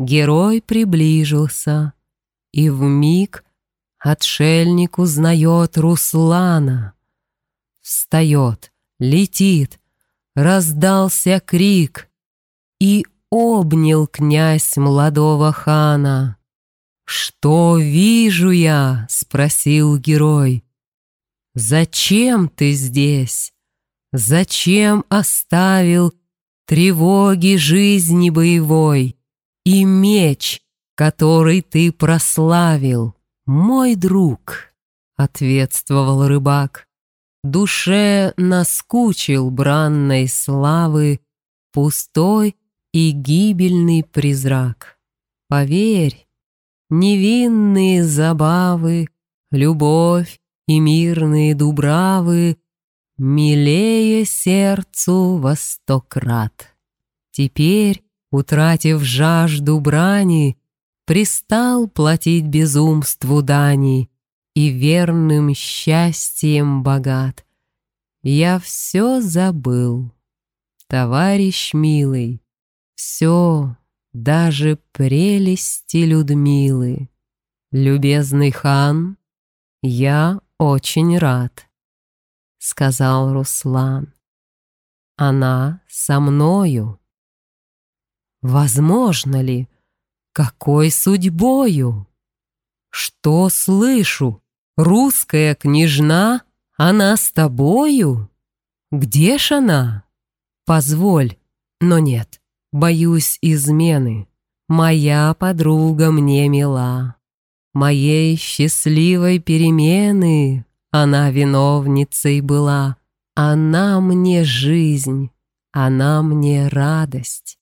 герой приближился, и в миг отшельник узнает Руслана. Встает, летит, раздался крик, и обнял князь молодого хана. «Что вижу я?» — спросил герой. «Зачем ты здесь? Зачем оставил тревоги жизни боевой и меч, который ты прославил, мой друг?» — ответствовал рыбак. Душе наскучил бранной славы пустой и гибельный призрак. Поверь, невинные забавы, любовь и мирные дубравы милее сердцу во сто крат. Теперь, утратив жажду брани, пристал платить безумству дани и верным счастьем богат. Я все забыл, товарищ милый, все, даже прелести Людмилы. Любезный хан, я очень рад, сказал Руслан. Она со мною. Возможно ли? Какой судьбою? Что слышу? Русская княжна, она с тобою? Где ж она? Позволь, но нет. Боюсь измены, моя подруга мне мила. Моей счастливой перемены она виновницей была. Она мне жизнь, она мне радость.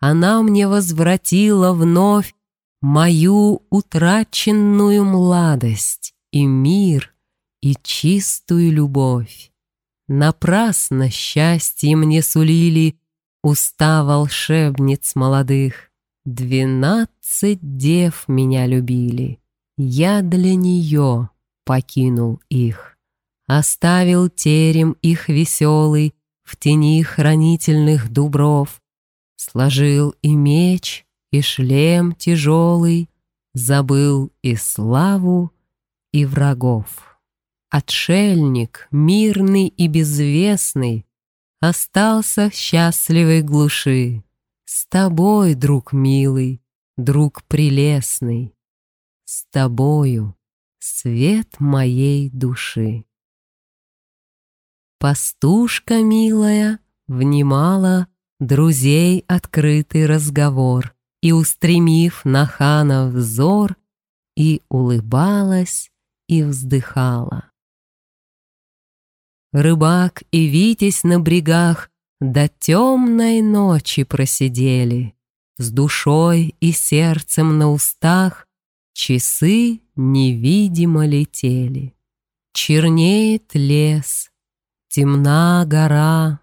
Она мне возвратила вновь мою утраченную младость и мир, и чистую любовь. Напрасно счастье мне сулили Уста волшебниц молодых, Двенадцать дев меня любили. Я для нее покинул их. Оставил терем их веселый В тени хранительных дубров. Сложил и меч, и шлем тяжелый, Забыл и славу, и врагов. Отшельник, мирный и безвестный, остался в счастливой глуши. С тобой, друг милый, друг прелестный, С тобою свет моей души. Пастушка милая внимала Друзей открытый разговор И, устремив на хана взор, И улыбалась, и вздыхала. Рыбак и Витязь на брегах До темной ночи просидели. С душой и сердцем на устах Часы невидимо летели. Чернеет лес, темна гора,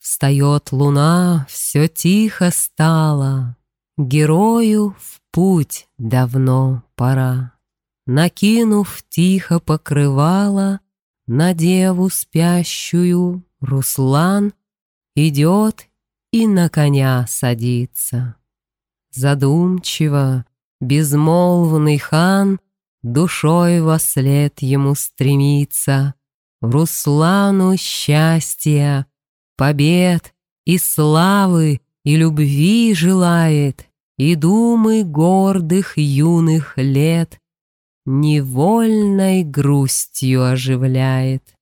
Встает луна, все тихо стало, Герою в путь давно пора. Накинув тихо покрывало, на деву спящую Руслан идет и на коня садится. Задумчиво, безмолвный хан Душой во след ему стремится, Руслану счастья, побед и славы И любви желает, И думы гордых юных лет невольной грустью оживляет.